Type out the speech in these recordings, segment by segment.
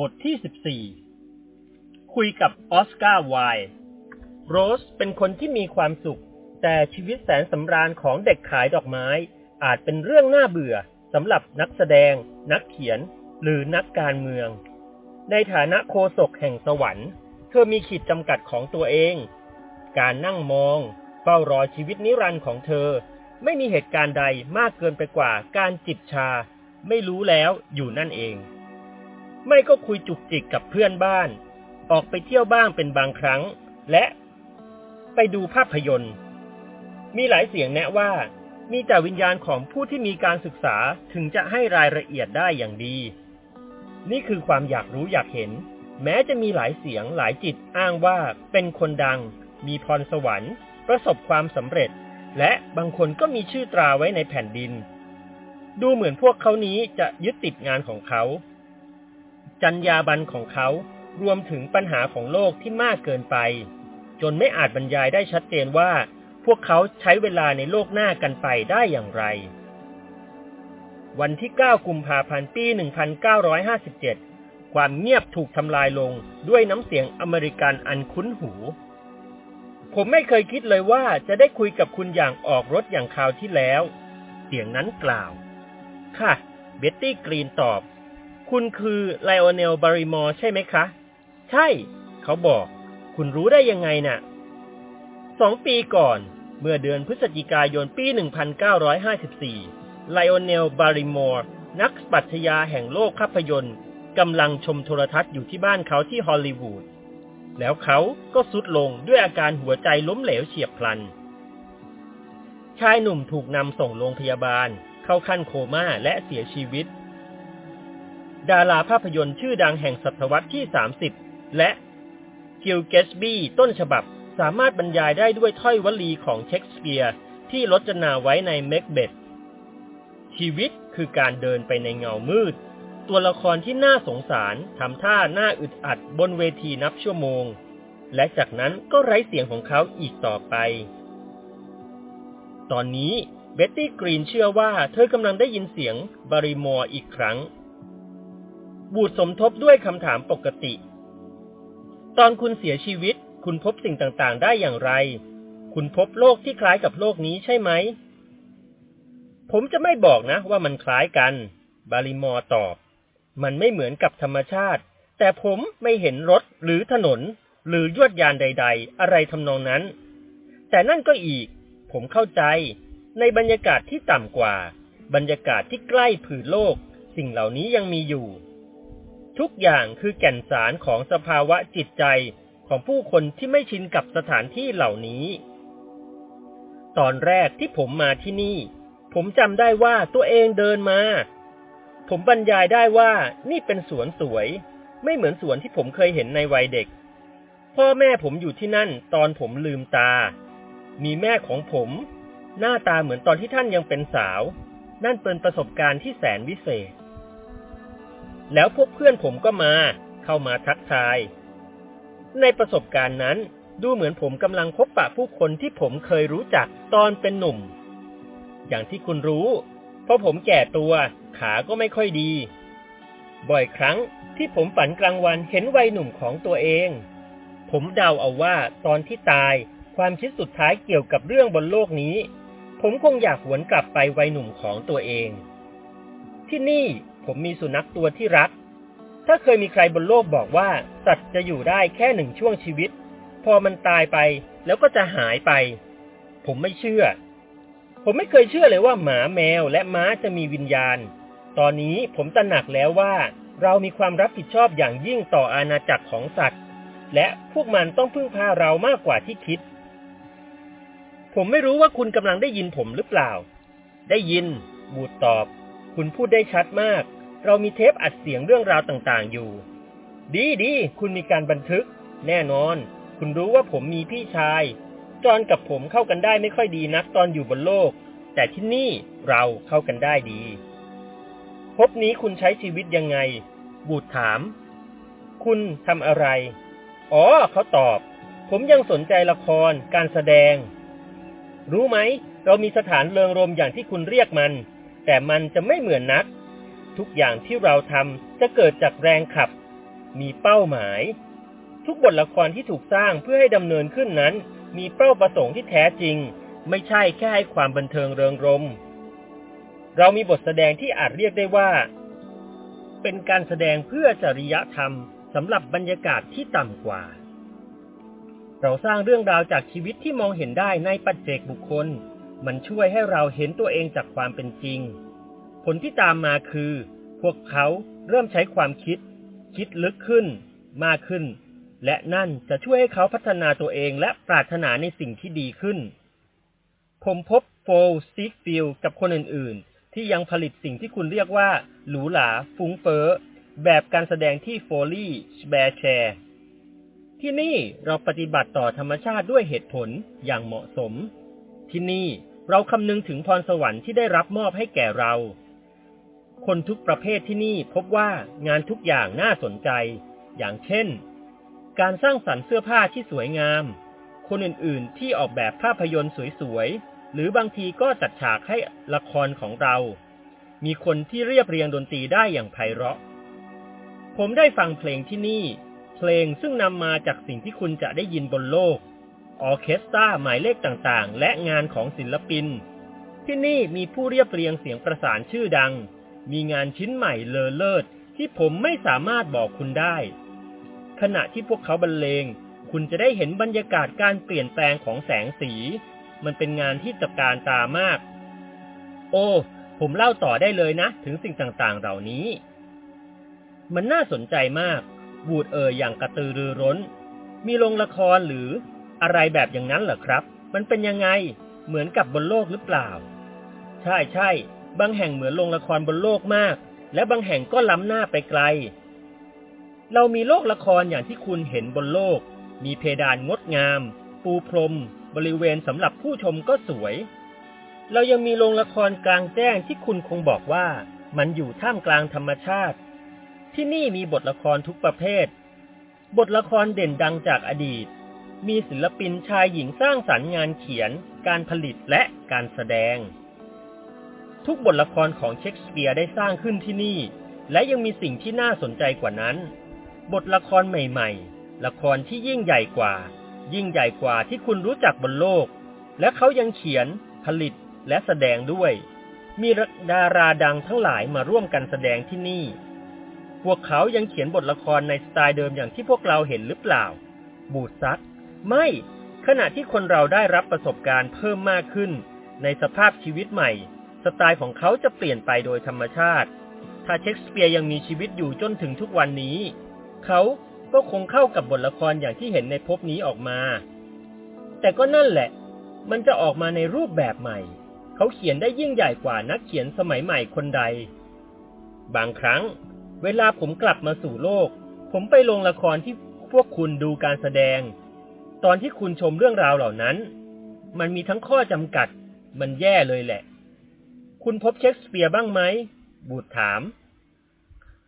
บทที่ 14 คุยกับออสการ์ไวโรสเป็นคนที่มีความสุข แต่ชีวิตแสนสำราญของเด็กขายดอกไม้ อาจเป็นเรื่องน่าเบื่อสำหรับนักแสดง นักเขียน หรือนักการเมือง ในฐานะโคศกแห่งสวรรค์เธอมีขีดจำกัดของตัวเอง การนั่งมอง เฝ้ารอชีวิตนิรันดร์ของเธอ ไม่มีเหตุการณ์ใดมากเกินไปกว่าการจิบชา ไม่รู้แล้วอยู่นั่นเอง ไม่ก็คุยจุกจิกกับเพื่อนบ้าน ออกไปเที่ยวบ้างเป็นบางครั้ง และไปดูภาพยนตร์ มีหลายเสียงแนะว่า มีแต่วิญญาณของผู้ที่มีการศึกษาถึงจะให้รายละเอียดได้อย่างดี นี่คือความอยากรู้อยากเห็น แม้จะมีหลายเสียงหลายจิตอ้างว่าเป็นคนดัง มีพรสวรรค์ ประสบความสำเร็จ และบางคนก็มีชื่อตราไว้ในแผ่นดิน ดูเหมือนพวกเขานี้จะยึดติดงานของเขา จรรยาบรรณของเขารวมถึงปัญหาของโลกที่มากเกินไป จนไม่อาจบรรยายได้ชัดเจนว่า พวกเขาใช้เวลาในโลกหน้ากันไปได้อย่างไร วันที่ 9 กุมภาพันธ์ปี 1957 ความเงียบถูกทำลายลงด้วยน้ำเสียงอเมริกันอันคุ้นหู ผมไม่เคยคิดเลยว่าจะได้คุยกับคุณอย่างออกรสอย่างคราวที่แล้ว เสียงนั้นกล่าว ค่ะ เบ็ตตี้กรีนตอบ คุณคือไลโอเนลบาริมอร์ใช่ไหมคะ ใช่ เขาบอก คุณรู้ได้ยังไงน่ะสองปีก่อน เมื่อเดือนพฤศจิกายนปี 1954 ไลโอเนลบาริมอร์นักปราชญ์แห่งโลกภาพยนตร์กำลังชมโทรทัศน์อยู่ที่บ้านเขาที่ฮอลลีวูด แล้วเขาก็ทรุดลงด้วยอาการหัวใจล้มเหลวเฉียบพลัน ชายหนุ่มถูกนำส่งโรงพยาบาล เข้าขั้นโคม่าและเสียชีวิต ดาราภาพยนตร์ชื่อดังแห่งทศวรรษที่ 30 และกิลเกสบี้ต้นฉบับสามารถบรรยายได้ด้วยถ้อยวลีของเชคสเปียร์ที่รจนาไว้ในแม็คเบธชีวิตคือการเดินไปในเงามืด ตัวละครที่น่าสงสารทำท่าหน้าอึดอัดบนเวทีนับชั่วโมง และจากนั้นก็ไร้เสียงของเขาอีกต่อไป ตอนนี้เบ็ตตี้กรีนเชื่อว่าเธอกำลังได้ยินเสียงบาริมอร์อีกครั้ง วูดส์สมทบด้วยคำถามปกติ ตอนคุณเสียชีวิต คุณพบสิ่งต่างๆ ได้อย่างไร คุณพบโลกที่คล้ายกับโลกนี้ใช่ไหม ผมจะไม่บอกนะว่ามันคล้ายกัน บาลิมอตอบ มันไม่เหมือนกับธรรมชาติ แต่ผมไม่เห็นรถหรือถนน หรือยวดยานใด ๆ อะไรทำนองนั้น แต่นั่นก็อีก ผมเข้าใจ ในบรรยากาศที่ต่ำกว่า บรรยากาศที่ใกล้ผืนโลก สิ่งเหล่านี้ยังมีอยู่ ทุกอย่างคือแก่นสารของสภาวะจิตใจของผู้คนที่ไม่ชินกับสถานที่เหล่านี้ ตอนแรกที่ผมมาที่นี่ ผมจำได้ว่าตัวเองเดินมา ผมบรรยายได้ว่านี่เป็นสวนสวย ไม่เหมือนสวนที่ผมเคยเห็นในวัยเด็ก พ่อแม่ผมอยู่ที่นั่นตอนผมลืมตา มีแม่ของผม หน้าตาเหมือนตอนที่ท่านยังเป็นสาว นั่นเป็นประสบการณ์ที่แสนวิเศษ แล้วพวกเพื่อนผมก็มา เข้ามาทักทาย ในประสบการณ์นั้น ดูเหมือนผมกำลังพบปะผู้คนที่ผมเคยรู้จักตอนเป็นหนุ่ม อย่างที่คุณรู้ เพราะผมแก่ตัว ขาก็ไม่ค่อยดี บ่อยครั้งที่ผมฝันกลางวันเห็นวัยหนุ่มของตัวเอง ผมเดาเอาว่าตอนที่ตายความคิดสุดท้ายเกี่ยวกับเรื่องบนโลกนี้ ผมคงอยากหวนกลับไปวัยหนุ่มของตัวเอง ที่นี่ ผมมีสุนัขตัวที่รัก ถ้าเคยมีใครบนโลกบอกว่า สัตว์จะอยู่ได้แค่หนึ่งช่วงชีวิต พอมันตายไปแล้วก็จะหายไป ผมไม่เชื่อ ผมไม่เคยเชื่อเลยว่าหมาแมวและม้าจะมีวิญญาณ ตอนนี้ผมตระหนักแล้วว่า เรามีความรับผิดชอบอย่างยิ่งต่ออาณาจักรของสัตว์ และพวกมันต้องพึ่งพาเรามากกว่าที่คิด ผมไม่รู้ว่าคุณกำลังได้ยินผมหรือเปล่า ได้ยิน บูดตอบ คุณพูดได้ชัดมาก เรามีเทปอัดเสียงเรื่องราวต่างๆอยู่ ดีดี คุณมีการบันทึก แน่นอน คุณรู้ว่าผมมีพี่ชาย จอนกับผมเข้ากันได้ไม่ค่อยดีนักตอนอยู่บนโลก แต่ที่นี่เราเข้ากันได้ดี พบนี้คุณใช้ชีวิตยังไง บูดถาม คุณทำอะไร อ๋อ เขาตอบ ผมยังสนใจละคร การแสดง รู้ไหม เรามีสถานเริงรมอย่างที่คุณเรียกมัน แต่มันจะไม่เหมือนนัก ทุกอย่างที่เราทำจะเกิดจากแรงขับ มีเป้าหมาย ทุกบทละครที่ถูกสร้างเพื่อให้ดำเนินขึ้นนั้น มีเป้าประสงค์ที่แท้จริง ไม่ใช่แค่ให้ความบันเทิงเริงรม เรามีบทแสดงที่อาจเรียกได้ว่า เป็นการแสดงเพื่อจริยธรรมสำหรับบรรยากาศที่ต่ำกว่า เราสร้างเรื่องราวจากชีวิตที่มองเห็นได้ในปัจเจกบุคคล มันช่วยให้เราเห็นตัวเองจากความเป็นจริง ผลที่ตามมาคือ พวกเขาเริ่มใช้ความคิด คิดลึกขึ้น มากขึ้น และนั่นจะช่วยให้เขาพัฒนาตัวเองและปรารถนาในสิ่งที่ดีขึ้น ผมพบโฟลซิกเฟลด์กับคนอื่น ๆ ที่ยังผลิตสิ่งที่คุณเรียกว่า หรูหราฟุ้งเฟ้อแบบการแสดงที่โฟลี่แบร์แชร์ที่นี่เราปฏิบัติต่อธรรมชาติด้วยเหตุผลอย่างเหมาะสม ที่นี่ เราคำนึงถึงพรสวรรค์ที่ได้รับมอบให้แก่เรา คนทุกประเภทที่นี่พบว่างานทุกอย่างน่าสนใจ อย่างเช่น การสร้างสรรค์เสื้อผ้าที่สวยงาม คนอื่นๆที่ออกแบบภาพยนตร์สวยๆ หรือบางทีก็จัดฉากให้ละครของเรา มีคนที่เรียบเรียงดนตรีได้อย่างไพเราะ ผมได้ฟังเพลงที่นี่ เพลงซึ่งนำมาจากสิ่งที่คุณจะได้ยินบนโลก ออเคสตราหมายเลขต่างๆ และงานของศิลปิน ที่นี่มีผู้เรียบเรียงเสียงประสานชื่อดัง มีงานชิ้นใหม่เลอเลิศที่ผมไม่สามารถบอกคุณได้ ขณะที่พวกเขาบรรเลง คุณจะได้เห็นบรรยากาศการเปลี่ยนแปลงของแสงสี มันเป็นงานที่จับการตามาก โอ้ผมเล่าต่อได้เลยนะ ถึงสิ่งต่างๆ เหล่านี้ มันน่าสนใจมาก บูดเอ่ยอย่างกระตือรือร้น มีโรงละครหรือ อะไรแบบอย่างนั้นเหรอครับ มันเป็นยังไง เหมือนกับบนโลกหรือเปล่า ใช่ใช่ บางแห่งเหมือนโรงละครบนโลกมาก และบางแห่งก็ล้ำหน้าไปไกล เรามีโลกละครอย่างที่คุณเห็นบนโลก มีเพดานงดงาม ปูพรม บริเวณสำหรับผู้ชมก็สวย เรายังมีโรงละครกลางแจ้งที่คุณคงบอกว่ามันอยู่ท่ามกลางธรรมชาติ ที่นี่มีบทละครทุกประเภท บทละครเด่นดังจากอดีต มีศิลปินชายหญิงสร้างสรรค์งานเขียน การผลิตและการแสดง ทุกบทละครของเชคสเปียร์ได้สร้างขึ้นที่นี่ และยังมีสิ่งที่น่าสนใจกว่านั้น บทละครใหม่ๆ ละครที่ยิ่งใหญ่กว่า ยิ่งใหญ่กว่าที่คุณรู้จักบนโลก และเขายังเขียน ผลิตและแสดงด้วย มีดาราดังทั้งหลายมาร่วมกันแสดงที่นี่ พวกเขายังเขียนบทละครในสไตล์เดิมอย่างที่พวกเราเห็นหรือเปล่า บูดซัก ไม่ ขณะที่คนเราได้รับประสบการณ์เพิ่มมากขึ้น ในสภาพชีวิตใหม่ สไตล์ของเขาจะเปลี่ยนไปโดยธรรมชาติ ถ้าเชคสเปียร์ยังมีชีวิตอยู่จนถึงทุกวันนี้ เขาก็คงเข้ากับบทละครอย่างที่เห็นในภพนี้ออกมา แต่ก็นั่นแหละ มันจะออกมาในรูปแบบใหม่ เขาเขียนได้ยิ่งใหญ่กว่านักเขียนสมัยใหม่คนใด บางครั้ง เวลาผมกลับมาสู่โลก ผมไปลงละครที่พวกคุณดูการแสดง ตอนที่คุณชมเรื่องราวเหล่านั้น มันมีทั้งข้อจำกัด มันแย่เลยแหละ คุณพบเชคสเปียร์บ้างไหม บูดถาม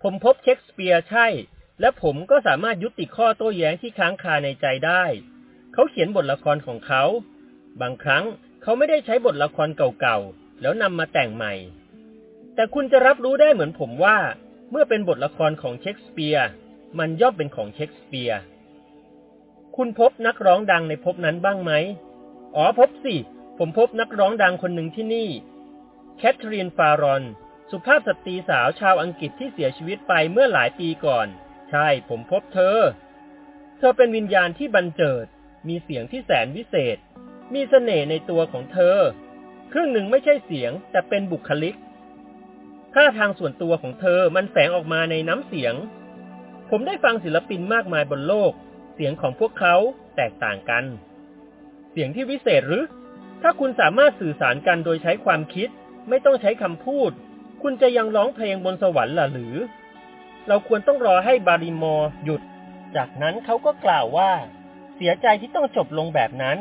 ผมพบเชคสเปียร์ใช่ และผมก็สามารถยุติข้อโต้แย้งที่ค้างคาในใจได้ เขาเขียนบทละครของเขา บางครั้งเขาไม่ได้ใช้บทละครเก่าๆ แล้วนำมาแต่งใหม่ แต่คุณจะรับรู้ได้เหมือนผมว่า เมื่อเป็นบทละครของเชคสเปียร์ มันย่อมเป็นของเชคสเปียร์ คุณพบนักร้องดังในพบนั้นบ้างไหม อ๋อพบสิ ผมพบนักร้องดังคนหนึ่งที่นี่ แคทเธอรีนฟารอน สุภาพสตรีสาวชาวอังกฤษที่เสียชีวิตไปเมื่อหลายปีก่อน ใช่ ผมพบเธอ เธอเป็นวิญญาณที่บันเจิด มีเสียงที่แสนวิเศษ มีเสน่ห์ในตัวของเธอ ครึ่งหนึ่งไม่ใช่เสียง แต่เป็นบุคลิก ท่าทางส่วนตัวของเธอมันแฝงออกมาในน้ำเสียง ผมได้ฟังศิลปินมากมายบนโลก เสียงของพวกเขาแตกต่างกัน เสียงที่วิเศษหรือ ถ้าคุณสามารถสื่อสารกันโดยใช้ความคิด ไม่ต้องใช้คำพูด คุณจะยังร้องเพลงบนสวรรค์ล่ะหรือ เราควรต้องรอให้บาริมอร์หยุด จากนั้นเขาก็กล่าวว่า เสียใจที่ต้องจบลงแบบนั้น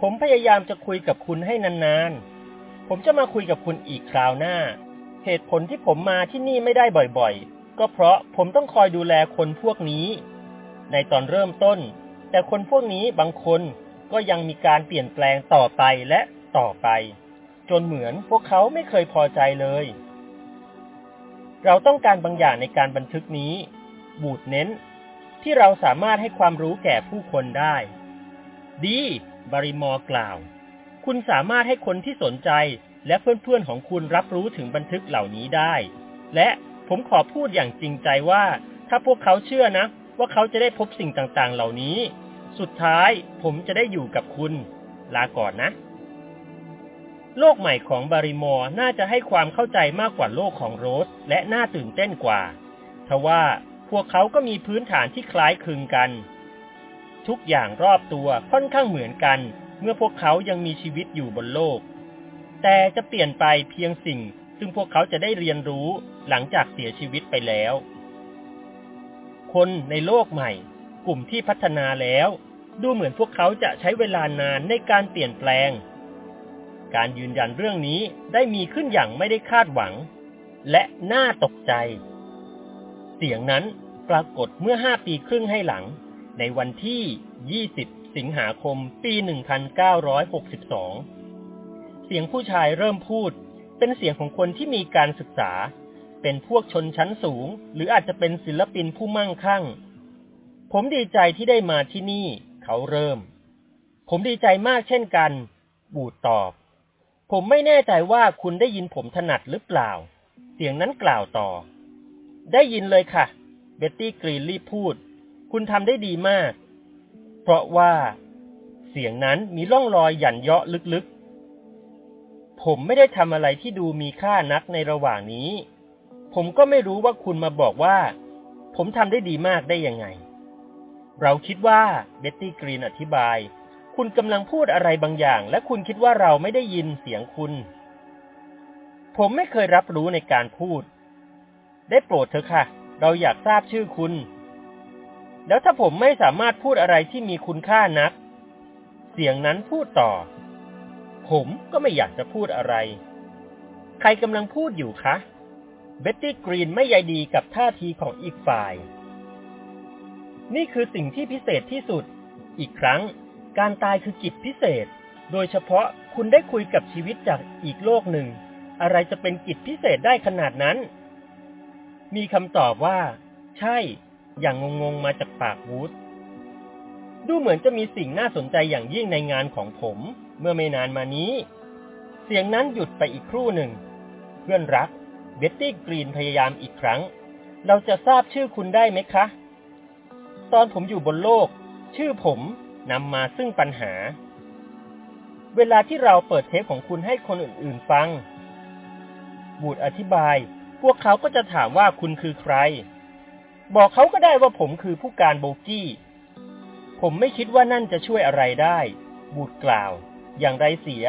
ผมพยายามจะคุยกับคุณให้นานๆ ผมจะมาคุยกับคุณอีกคราวหน้า เหตุผลที่ผมมาที่นี่ไม่ได้บ่อยๆ ก็เพราะผมต้องคอยดูแลคนพวกนี้ ในตอนเริ่มต้น แต่คนพวกนี้บางคนก็ยังมีการเปลี่ยนแปลงต่อไปและต่อไป จนเหมือนพวกเขาไม่เคยพอใจเลย เราต้องการบางอย่างในการบันทึกนี้ บูดเน้น ที่เราสามารถให้ความรู้แก่ผู้คนได้ ดีบริมอกล่าว คุณสามารถให้คนที่สนใจและเพื่อนๆของคุณรับรู้ถึงบันทึกเหล่านี้ได้ และผมขอพูดอย่างจริงใจว่า ถ้าพวกเขาเชื่อนะ ว่าเขาจะได้พบสิ่งต่างๆ เหล่านี้ สุดท้ายผมจะได้อยู่กับคุณ ลาก่อนนะ โลกใหม่ของบาริมอร์น่าจะให้ความเข้าใจมากกว่าโลกของโรส และน่าตื่นเต้นกว่า ทว่าพวกเขาก็มีพื้นฐานที่คล้ายคลึงกัน ทุกอย่างรอบตัวค่อนข้างเหมือนกัน เมื่อพวกเขายังมีชีวิตอยู่บนโลก แต่จะเปลี่ยนไปเพียงสิ่ง ซึ่งพวกเขาจะได้เรียนรู้หลังจากเสียชีวิตไปแล้ว คนในโลกใหม่ กลุ่มที่พัฒนาแล้ว ดูเหมือนพวกเขาจะใช้เวลานานในการเปลี่ยนแปลง การยืนยันเรื่องนี้ได้มีขึ้นอย่างไม่ได้คาดหวัง และน่าตกใจ เสียงนั้นปรากฏเมื่อห้าปีครึ่งให้หลัง ในวันที่ 20 สิงหาคม ปี 1962 เสียงผู้ชายเริ่มพูด เป็นเสียงของคนที่มีการศึกษา เป็นพวกชนชั้นสูง หรืออาจจะเป็นศิลปินผู้มั่งคั่ง ผมดีใจที่ได้มาที่นี่ เขาเริ่ม ผมดีใจมากเช่นกัน บูดตอบ ผมไม่แน่ใจว่าคุณได้ยินผมถนัดหรือเปล่า เสียงนั้นกล่าวต่อ ได้ยินเลยค่ะ เบ็ตตี้กรีนรีบพูด คุณทำได้ดีมาก เพราะว่า เสียงนั้นมีร่องรอยหยันเยาะลึกๆผมไม่ได้ทำอะไรที่ดูมีค่านักในระหว่างนี้ ผมก็ไม่รู้ว่าคุณมาบอกว่า ผมทำได้ดีมากได้ยังไง เราคิดว่าเบ็ตตี้กรีนอธิบาย คุณกำลังพูดอะไรบางอย่าง และคุณคิดว่าเราไม่ได้ยินเสียงคุณ ผมไม่เคยรับรู้ในการพูด ได้โปรดเถอะค่ะ เราอยากทราบชื่อคุณ แล้วถ้าผมไม่สามารถพูดอะไรที่มีคุณค่านัก เสียงนั้นพูดต่อ ผมก็ไม่อยากจะพูดอะไร ใครกำลังพูดอยู่คะ เบ็ตตี้กรีนไม่ใยดีกับท่าทีของอีกฝ่าย นี่คือสิ่งที่พิเศษที่สุด อีกครั้ง การตายคือกิจพิเศษ โดยเฉพาะคุณได้คุยกับชีวิตจากอีกโลกหนึ่ง อะไรจะเป็นกิจพิเศษได้ขนาดนั้น มีคำตอบว่า ใช่ อย่างงงๆมาจากปากวูดดูเหมือนจะมีสิ่งน่าสนใจอย่างยิ่งในงานของผม เมื่อไม่นานมานี้ เสียงนั้นหยุดไปอีกครู่หนึ่ง เพื่อนรัก เบ็ตตี้กรีนพยายามอีกครั้ง เราจะทราบชื่อคุณได้ไหมคะ ตอนผมอยู่บนโลก ชื่อผมนำมาซึ่งปัญหา เวลาที่เราเปิดเทปของคุณให้คนอื่นๆฟัง บูดอธิบาย พวกเขาก็จะถามว่าคุณคือใคร บอกเขาก็ได้ว่าผมคือผู้การโบกี้ ผมไม่คิดว่านั่นจะช่วยอะไรได้ บูดกล่าว อย่างไรเสีย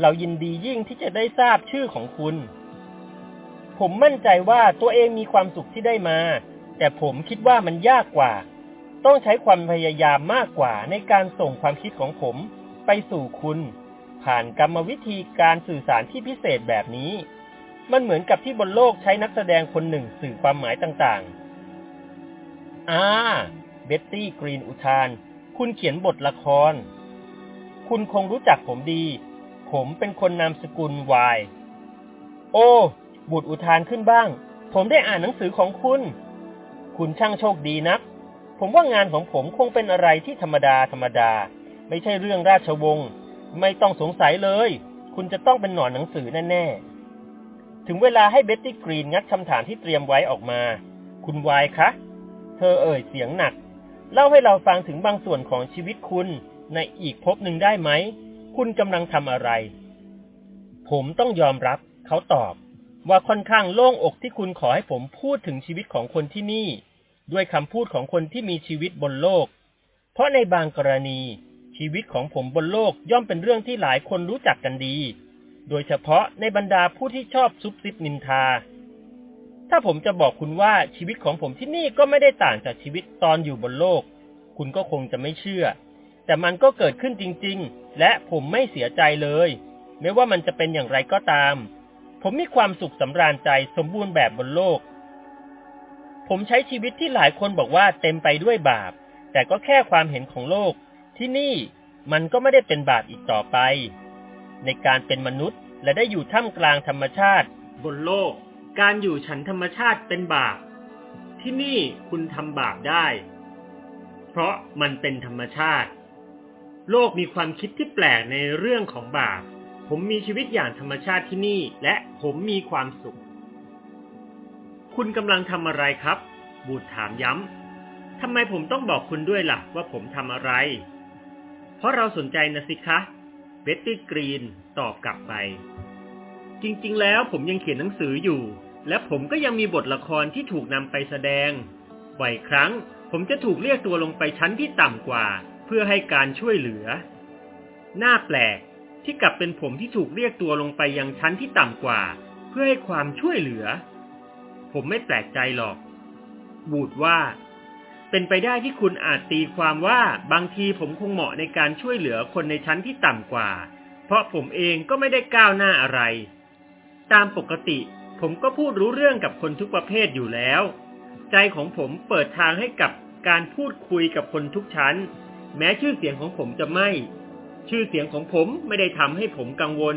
เรายินดียิ่งที่จะได้ทราบชื่อของคุณ ผมมั่นใจว่าตัวเองมีความสุขที่ได้มา แต่ผมคิดว่ามันยากกว่า ต้องใช้ความพยายามมากกว่าในการส่งความคิดของผมไปสู่คุณ ผ่านกรรมวิธีการสื่อสารที่พิเศษแบบนี้ มันเหมือนกับที่บนโลกใช้นักแสดงคนหนึ่งสื่อความหมายต่างๆ อ่า เบ็ตตี้กรีนอุทาน คุณเขียนบทละคร คุณคงรู้จักผมดี ผมเป็นคนนามสกุลวาย โอ้ วูดส์อุทานขึ้นบ้าง ผมได้อ่านหนังสือของคุณ คุณช่างโชคดีนัก ผมว่างานของผมคงเป็นอะไรที่ธรรมดาธรรมดา ไม่ใช่เรื่องราชวงศ์ ไม่ต้องสงสัยเลย คุณจะต้องเป็นหนอนหนังสือแน่ๆ ถึงเวลาให้เบ็ตตี้กรีนงัดคำถามที่เตรียมไว้ออกมา คุณไวลด์คะ เธอเอ่ยเสียงหนัก เล่าให้เราฟังถึงบางส่วนของชีวิตคุณในอีกภพหนึ่งได้ไหม คุณกำลังทำอะไร ผมต้องยอมรับ เขาตอบ ว่าค่อนข้างโล่งอกที่คุณขอให้ผมพูดถึงชีวิตของคนที่นี่ ด้วยคำพูดของคนที่มีชีวิตบนโลก เพราะในบางกรณี ชีวิตของผมบนโลกย่อมเป็นเรื่องที่หลายคนรู้จักกันดี โดยเฉพาะในบรรดาผู้ที่ชอบซุบซิบนินทา ถ้าผมจะบอกคุณว่าชีวิตของผมที่นี่ก็ไม่ได้ต่างจากชีวิตตอนอยู่บนโลก คุณก็คงจะไม่เชื่อ แต่มันก็เกิดขึ้นจริง ๆ และผมไม่เสียใจเลย ไม่ว่ามันจะเป็นอย่างไรก็ตาม ผมมีความสุขสำราญใจสมบูรณ์แบบบนโลก ผมใช้ชีวิตที่หลายคนบอกว่าเต็มไปด้วยบาป แต่ก็แค่ความเห็นของโลก ที่นี่มันก็ไม่ได้เป็นบาปอีกต่อไป ในการเป็นมนุษย์และได้อยู่ท่ามกลางธรรมชาติ บนโลก การอยู่ฉันธรรมชาติเป็นบาป ที่นี่คุณทำบาปได้ เพราะมันเป็นธรรมชาติ โลกมีความคิดที่แปลกในเรื่องของบาป ผมมีชีวิตอย่างธรรมชาติที่นี่ และผมมีความสุข คุณกำลังทำอะไรครับ บูดถามย้ำทำไมผมต้องบอกคุณด้วยล่ะ ว่าผมทำอะไร เพราะเราสนใจนะสิคะเบตตี้กรีนตอบกลับไป จริงๆ แล้วผมยังเขียนหนังสืออยู่ และผมก็ยังมีบทละครที่ถูกนำไปแสดงบ่อยครั้ง ผมจะถูกเรียกตัวลงไปชั้นที่ต่ำกว่า เพื่อให้การช่วยเหลือ น่าแปลก ที่กลับเป็นผมที่ถูกเรียกตัวลงไปยังชั้นที่ต่ำกว่า เพื่อให้ความช่วยเหลือ ผมไม่แปลกใจหรอก บูดว่า เป็นไปได้ที่คุณอาจตีความว่าบางทีผมคงเหมาะในการช่วยเหลือคนในชั้นที่ต่ำกว่า เพราะผมเองก็ไม่ได้ก้าวหน้าอะไร ตามปกติ ผมก็พูดรู้เรื่องกับคนทุกประเภทอยู่แล้ว ใจของผมเปิดทางให้กับการพูดคุยกับคนทุกชั้น แม้ชื่อเสียงของผมจะไม่ ชื่อเสียงของผมไม่ได้ทำให้ผมกังวล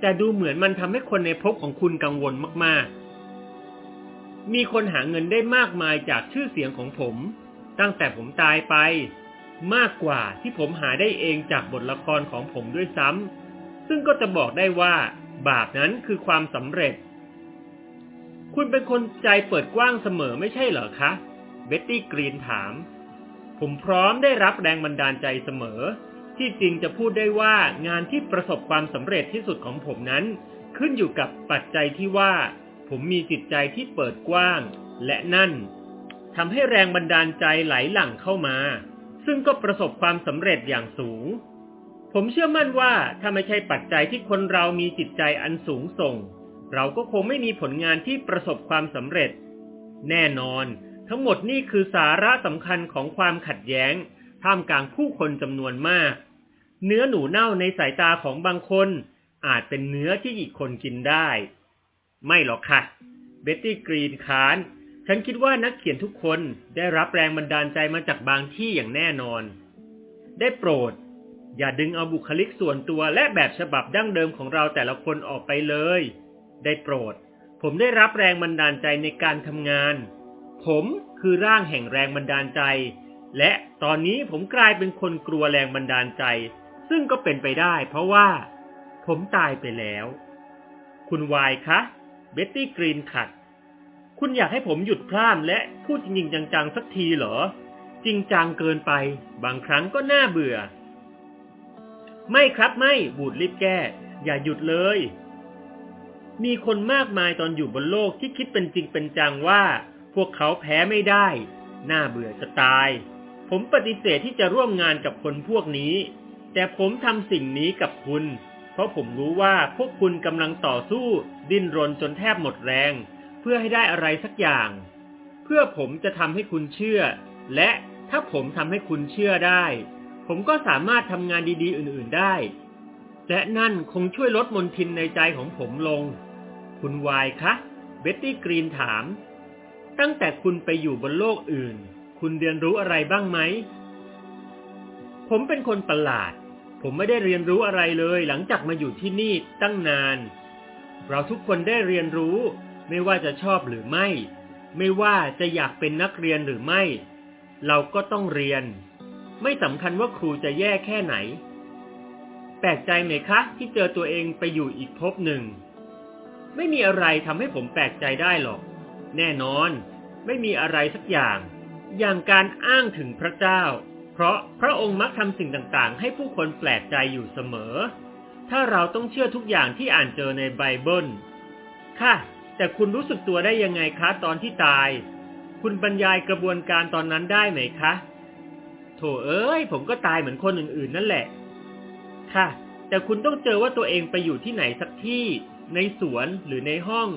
แต่ดูเหมือนมันทำให้คนในภพของคุณกังวลมากๆ มีคนหาเงินได้มากมายจากชื่อเสียงของผม ตั้งแต่ผมตายไป มากกว่าที่ผมหาได้เองจากบทละครของผมด้วยซ้ำซึ่งก็จะบอกได้ว่า บาปนั้นคือความสำเร็จ คุณเป็นคนใจเปิดกว้างเสมอไม่ใช่เหรอคะ เบ็ตตี้กรีนถาม ผมพร้อมได้รับแรงบันดาลใจเสมอ ที่จริงจะพูดได้ว่างานที่ประสบความสำเร็จที่สุดของผมนั้น ขึ้นอยู่กับปัจจัยที่ว่า ผมมีจิตใจที่เปิดกว้าง และนั่นทำให้แรงบันดาลใจไหลหลั่งเข้ามา ซึ่งก็ประสบความสำเร็จอย่างสูง ผมเชื่อมั่นว่าถ้าไม่ใช่ปัจจัยที่คนเรามีจิตใจอันสูงส่ง เราก็คงไม่มีผลงานที่ประสบความสำเร็จ แน่นอน ทั้งหมดนี่คือสาระสำคัญของความขัดแย้ง ท่ามกลางผู้คนจำนวนมาก เนื้อหนูเน่าในสายตาของบางคน อาจเป็นเนื้อที่อีกคนกินได้ ไม่หรอกค่ะ เบ็ตตี้กรีนคานฉันคิดว่านักเขียนทุกคนได้รับแรงบันดาลใจมาจากบางที่อย่างแน่นอน ได้โปรด อย่าดึงเอาบุคลิกส่วนตัวและแบบฉบับดั้งเดิมของเราแต่ละคนออกไปเลย ได้โปรด ผมได้รับแรงบันดาลใจในการทำงาน ผมคือร่างแห่งแรงบันดาลใจ และตอนนี้ผมกลายเป็นคนกลัวแรงบันดาลใจ ซึ่งก็เป็นไปได้ เพราะว่า ผมตายไปแล้ว คุณวายคะ เบ็ตตี้กรีนขัด คุณอยากให้ผมหยุดพร่ำและพูดจริงๆจังๆสักทีเหรอ จริงจังเกินไป บางครั้งก็น่าเบื่อ ไม่ครับไม่ บูดรีบแก้ อย่าหยุดเลย มีคนมากมายตอนอยู่บนโลกที่คิดเป็นจริงเป็นจังว่า พวกเขาแพ้ไม่ได้ น่าเบื่อจะตายผมปฏิเสธที่จะร่วมงานกับคนพวกนี้ แต่ผมทำสิ่งนี้กับคุณ เพราะผมรู้ว่าพวกคุณกำลังต่อสู้ ดิ้นรนจนแทบหมดแรง เพื่อให้ได้อะไรสักอย่าง เพื่อผมจะทำให้คุณเชื่อ และถ้าผมทำให้คุณเชื่อได้ ผมก็สามารถทำงานดีๆอื่น ๆได้ และนั่นคงช่วยลดมลทินในใจของผมลง คุณไวลด์คะ เบ็ตตี้กรีนถาม ตั้งแต่คุณไปอยู่บนโลกอื่น คุณเรียนรู้อะไรบ้างไหม ผมเป็นคนประหลาด ผมไม่ได้เรียนรู้อะไรเลยหลังจากมาอยู่ที่นี่ตั้งนาน เราทุกคนได้เรียนรู้ ไม่ว่าจะชอบหรือไม่ ไม่ว่าจะอยากเป็นนักเรียนหรือไม่ เราก็ต้องเรียน ไม่สำคัญว่าครูจะแย่แค่ไหน แปลกใจไหมคะ ที่เจอตัวเองไปอยู่อีกภพหนึ่ง ไม่มีอะไรทำให้ผมแปลกใจได้หรอก แน่นอน ไม่มีอะไรสักอย่าง อย่างการอ้างถึงพระเจ้า เพราะพระองค์มักทำสิ่งต่างๆ ให้ผู้คนแปลกใจอยู่เสมอ ถ้าเราต้องเชื่อทุกอย่างที่อ่านเจอในไบเบิล ค่ะ แต่คุณรู้สึกตัวได้ยังไงคะตอนที่ตาย คุณบรรยายกระบวนการตอนนั้นได้ไหมคะ โถเอ้ย ผมก็ตายเหมือนคนอื่นๆ นั่นแหละ ค่ะ แต่คุณต้องเจอว่าตัวเองไปอยู่ที่ไหนสักที่ ในสวนหรือในห้อง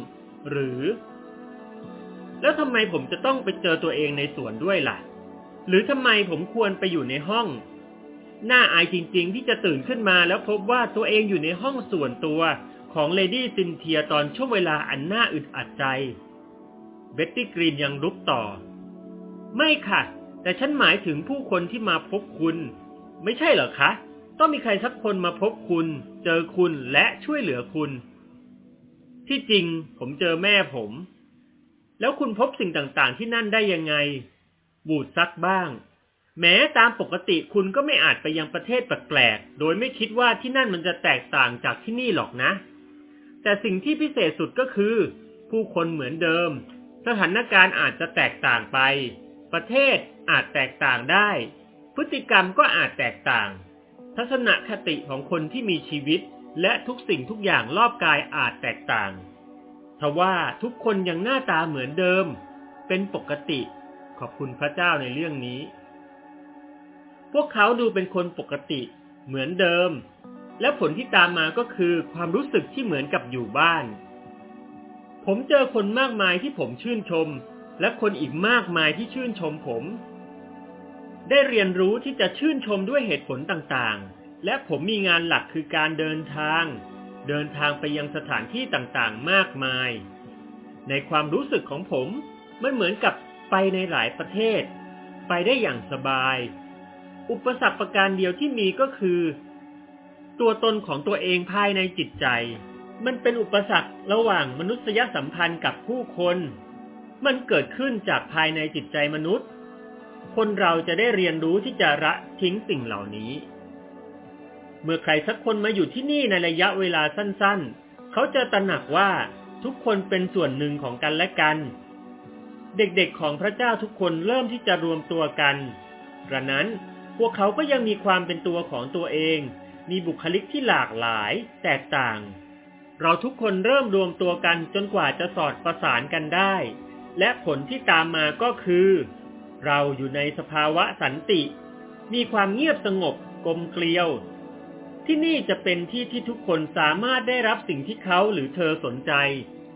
หรือ แล้วทำไมผมจะต้องไปเจอตัวเองในสวนด้วยล่ะ หรือทำไมผมควรไปอยู่ในห้อง น่าอายจริงๆ ที่จะตื่นขึ้นมาแล้วพบว่าตัวเองอยู่ในห้องส่วนตัวของเลดี้ซินเทียตอนช่วงเวลาอันน่าอึดอัดใจ เบ็ตตี้กรีนยังรุกต่อ ไม่ค่ะ แต่ฉันหมายถึงผู้คนที่มาพบคุณ ไม่ใช่เหรอคะ ต้องมีใครสักคนมาพบคุณ เจอคุณและช่วยเหลือคุณ ที่จริงผมเจอแม่ผม แล้วคุณพบสิ่งต่างๆที่นั่นได้ยังไง บูดซักบ้าง แม้ตามปกติคุณก็ไม่อาจไปยังประเทศแปลกๆ โดยไม่คิดว่าที่นั่นมันจะแตกต่างจากที่นี่หรอกนะ แต่สิ่งที่พิเศษสุดก็คือ ผู้คนเหมือนเดิม สถานการณ์อาจจะแตกต่างไป ประเทศอาจแตกต่างได้ พฤติกรรมก็อาจแตกต่าง ทัศนคติของคนที่มีชีวิตและทุกสิ่งทุกอย่างรอบกายอาจแตกต่าง ทว่าทุกคนยังหน้าตาเหมือนเดิม เป็นปกติ ขอบคุณพระเจ้าในเรื่องนี้ พวกเขาดูเป็นคนปกติเหมือนเดิม และผลที่ตามมาก็คือความรู้สึกที่เหมือนกับอยู่บ้าน ผมเจอคนมากมายที่ผมชื่นชม และคนอีกมากมายที่ชื่นชมผม ได้เรียนรู้ที่จะชื่นชมด้วยเหตุผลต่างๆ และผมมีงานหลักคือการเดินทาง เดินทางไปยังสถานที่ต่างๆ มากมาย ในความรู้สึกของผม มันเหมือนกับ ไปในหลายประเทศ ไปได้อย่างสบาย อุปสรรคประการเดียวที่มีก็คือ ตัวตนของตัวเองภายในจิตใจ มันเป็นอุปสรรคระหว่างมนุษยสัมพันธ์กับผู้คน มันเกิดขึ้นจากภายในจิตใจมนุษย์ คนเราจะได้เรียนรู้ที่จะละทิ้งสิ่งเหล่านี้ เมื่อใครสักคนมาอยู่ที่นี่ในระยะเวลาสั้นๆ เขาจะตระหนักว่าทุกคนเป็นส่วนหนึ่งของกันและกัน เด็กๆของพระเจ้าทุกคนเริ่มที่จะรวมตัวกันกระนั้นพวกเขาก็ยังมีความเป็นตัวของตัวเอง มีบุคลิกที่หลากหลาย แตกต่าง เราทุกคนเริ่มรวมตัวกันจนกว่าจะสอดประสานกันได้ และผลที่ตามมาก็คือ เราอยู่ในสภาวะสันติ มีความเงียบสงบกลมเกลียว ที่นี่จะเป็นที่ที่ทุกคนสามารถได้รับสิ่งที่เขาหรือเธอสนใจ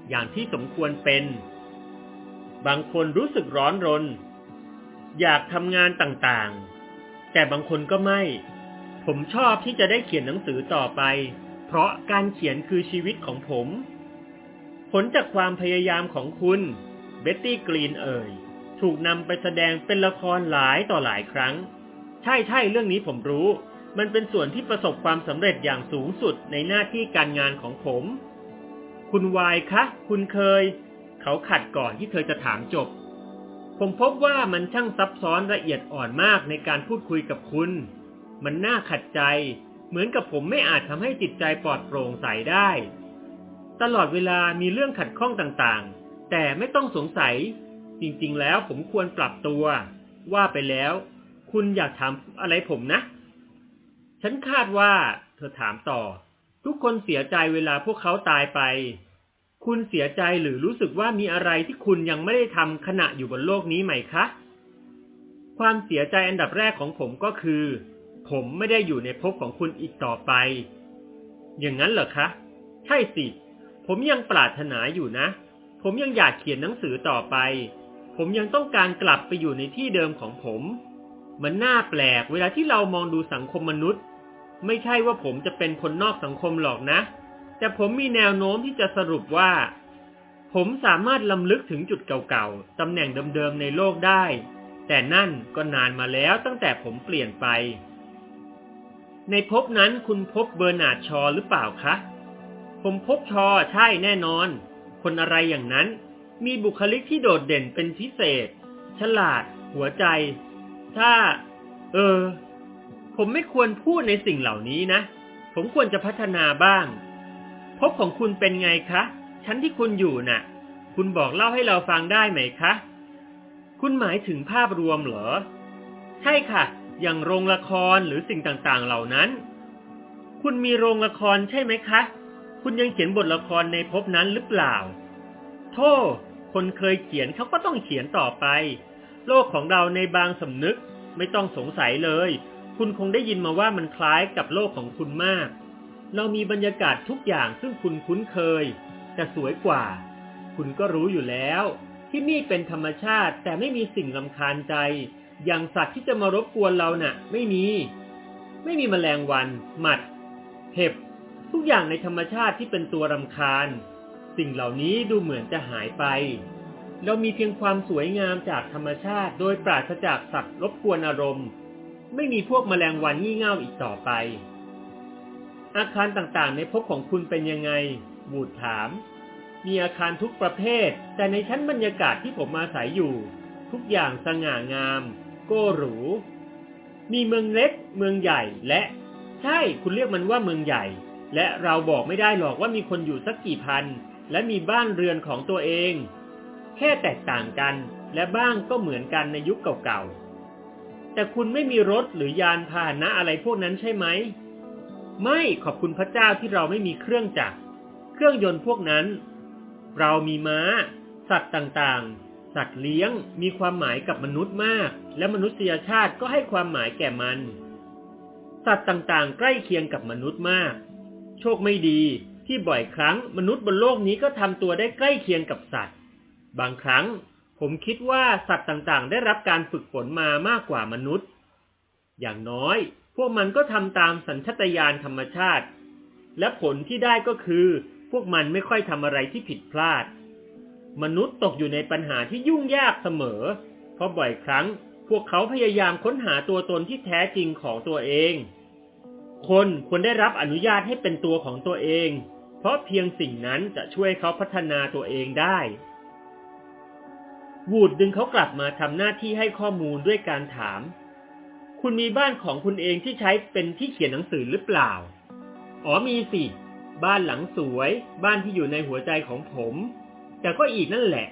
อย่างที่สมควรเป็น บางคนรู้สึกร้อนรน อยากทำงานต่างๆ แต่บางคนก็ไม่ ผมชอบที่จะได้เขียนหนังสือต่อไป เพราะการเขียนคือชีวิตของผม ผลจากความพยายามของคุณเบ็ตตี้กรีนเอ่ย ถูกนำไปแสดงเป็นละครหลายต่อหลายครั้ง ใช่ใช่เรื่องนี้ผมรู้ มันเป็นส่วนที่ประสบความสำเร็จอย่างสูงสุดในหน้าที่การงานของผม คุณวายคะ คุณเคย เขาขัดก่อนที่เธอจะถามจบ ผมพบว่ามันช่างซับซ้อนละเอียดอ่อนมากในการพูดคุยกับคุณ มันน่าขัดใจ เหมือนกับผมไม่อาจทำให้จิตใจปลอดโปร่งใสได้ ตลอดเวลามีเรื่องขัดข้องต่างๆ แต่ไม่ต้องสงสัย จริงๆ แล้วผมควรปรับตัว ว่าไปแล้ว คุณอยากถามอะไรผมนะ ฉันคาดว่า เธอถามต่อ ทุกคนเสียใจเวลาพวกเขาตายไป คุณเสียใจหรือรู้สึกว่ามีอะไรที่คุณยังไม่ได้ทำขณะอยู่บนโลกนี้ไหมคะ ความเสียใจอันดับแรกของผมก็คือ ผมไม่ได้อยู่ในภพของคุณอีกต่อไป อย่างนั้นเหรอคะ ใช่สิ ผมยังปรารถนาอยู่นะ ผมยังอยากเขียนหนังสือต่อไป ผมยังต้องการกลับไปอยู่ในที่เดิมของผม มันน่าแปลกเวลาที่เรามองดูสังคมมนุษย์ ไม่ใช่ว่าผมจะเป็นคนนอกสังคมหรอกนะ แต่ผมมีแนวโน้มที่จะสรุปว่า ผมสามารถลำลึกถึงจุดเก่าๆ ตำแหน่งเดิมๆในโลกได้ แต่นั่นก็นานมาแล้วตั้งแต่ผมเปลี่ยนไป ในภพนั้นคุณพบเบอร์นาร์ดชอหรือเปล่าคะ ผมพบชอใช่แน่นอน คนอะไรอย่างนั้น มีบุคลิกที่โดดเด่นเป็นพิเศษ ฉลาด หัวใจ ถ้า เออ ผมไม่ควรพูดในสิ่งเหล่านี้นะ ผมควรจะพัฒนาบ้าง พบของคุณเป็นไงคะ ชั้นที่คุณอยู่น่ะ คุณบอกเล่าให้เราฟังได้ไหมคะ คุณหมายถึงภาพรวมเหรอ ใช่ค่ะ อย่างโรงละครหรือสิ่งต่างๆ เหล่านั้น คุณมีโรงละครใช่ไหมคะ คุณยังเขียนบทละครในภพนั้นหรือเปล่า โทษ คนเคยเขียนเขาก็ต้องเขียนต่อไป โลกของเราในบางสำนึกไม่ต้องสงสัยเลย คุณคงได้ยินมาว่ามันคล้ายกับโลกของคุณมาก เรามีบรรยากาศทุกอย่างซึ่งคุณคุ้นเคย แต่สวยกว่า คุณก็รู้อยู่แล้ว ที่นี่เป็นธรรมชาติแต่ไม่มีสิ่งลำคาญใจ อย่างสัตว์ที่จะมารบกวนเราน่ะ ไม่มี ไม่มีแมลงวัน หมัด เห็บ ทุกอย่างในธรรมชาติที่เป็นตัวรำคาญ สิ่งเหล่านี้ดูเหมือนจะหายไป เรามีเพียงความสวยงามจากธรรมชาติ โดยปราศจากสัตว์รบกวนอารมณ์ ไม่มีพวกแมลงวันงี่เง่าอีกต่อไป อาคารต่างๆ ในภพของคุณเป็นยังไง บูดถาม มีอาคารทุกประเภท แต่ในชั้นบรรยากาศที่ผมอาศัยอยู่ ทุกอย่างสง่างาม โก้หรู มีเมืองเล็ก เมืองใหญ่และ ใช่คุณเรียกมันว่าเมืองใหญ่ และเราบอกไม่ได้หรอกว่ามีคนอยู่สักกี่พัน และมีบ้านเรือนของตัวเอง แค่แตกต่างกันและบ้างก็เหมือนกันในยุคเก่าๆแต่คุณไม่มีรถหรือยานพาหนะอะไรพวกนั้นใช่ไหม ไม่ขอบคุณพระเจ้าที่เราไม่มีเครื่องจักร เครื่องยนต์พวกนั้น เรามีม้า สัตว์ต่างๆ สัตว์เลี้ยงมีความหมายกับมนุษย์มาก และมนุษยชาติก็ให้ความหมายแก่มัน สัตว์ต่างๆ ใกล้เคียงกับมนุษย์มาก โชคไม่ดีที่บ่อยครั้งมนุษย์บนโลกนี้ก็ทำตัวได้ใกล้เคียงกับสัตว์ บางครั้งผมคิดว่าสัตว์ต่างๆ ได้รับการฝึกฝนมามากกว่ามนุษย์ อย่างน้อย พวกมันก็ทำตามสัญชตาตญาณธรรมชาติ และผลที่ได้ก็คือ พวกมันไม่ค่อยทำอะไรที่ผิดพลาด มนุษย์ตกอยู่ในปัญหาที่ยุ่งยากเสมอ เพราะบ่อยครั้ง พวกเขาพยายามค้นหาตัวตนที่แท้จริงของตัวเอง คนควรได้รับอนุญาตให้เป็นตัวของตัวเอง เพราะเพียงสิ่งนั้นจะช่วยเขาพัฒนาตัวเองได้วูดดึงเขากลับมาทำหน้าที่ให้ข้อมูลด้วยการถาม คุณมีบ้านของคุณเองที่ใช้เป็นที่เขียนหนังสือหรือเปล่า อ๋อมีสิ บ้านหลังสวย บ้านที่อยู่ในหัวใจของผม แต่ก็อีกนั่นแหละ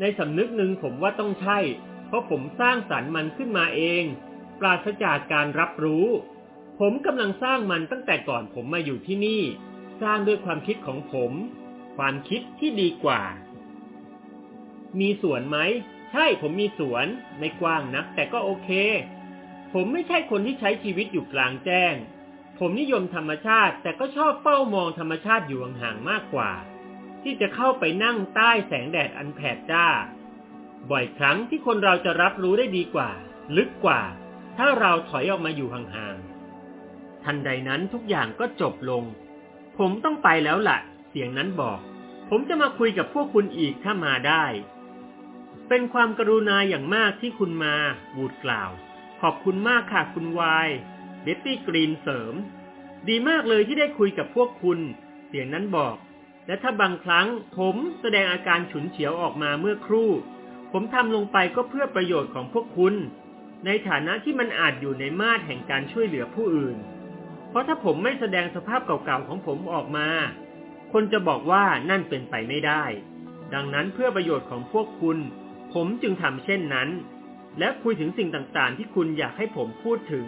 ในสำนึกหนึ่งผมว่าต้องใช่ เพราะผมสร้างสรรค์มันขึ้นมาเอง ปราศจากการรับรู้ ผมกำลังสร้างมันตั้งแต่ก่อนผมมาอยู่ที่นี่ สร้างด้วยความคิดของผม ความคิดที่ดีกว่า มีสวนไหม ใช่ผมมีสวน ไม่กว้างนักแต่ก็โอเค ผมไม่ใช่คนที่ใช้ชีวิตอยู่กลางแจ้ง ผมนิยมธรรมชาติ แต่ก็ชอบเฝ้ามองธรรมชาติอยู่ห่างๆมากกว่า ที่จะเข้าไปนั่งใต้แสงแดดอันแผดจ้า บ่อยครั้งที่คนเราจะรับรู้ได้ดีกว่า ลึกกว่า ถ้าเราถอยออกมาอยู่ห่างๆ ทันใดนั้นทุกอย่างก็จบลง ผมต้องไปแล้วละ่ะ เสียงนั้นบอก ผมจะมาคุยกับพวกคุณอีกถ้ามาได้ เป็นความกรุณาอย่างมากที่คุณมา วูดกล่าว ขอบคุณมากค่ะคุณวายเบตตี้กรีนเสริม ดีมากเลยที่ได้คุยกับพวกคุณ เสียงนั้นบอก และถ้าบางครั้งผมแสดงอาการฉุนเฉียวออกมาเมื่อครู่ ผมทำลงไปก็เพื่อประโยชน์ของพวกคุณ ในฐานะที่มันอาจอยู่ในมาตรแห่งการช่วยเหลือผู้อื่น เพราะถ้าผมไม่แสดงสภาพเก่าๆของผมออกมา คนจะบอกว่านั่นเป็นไปไม่ได้ ดังนั้นเพื่อประโยชน์ของพวกคุณ ผมจึงทำเช่นนั้น และคุยถึงสิ่งต่างๆ ที่คุณอยากให้ผมพูดถึง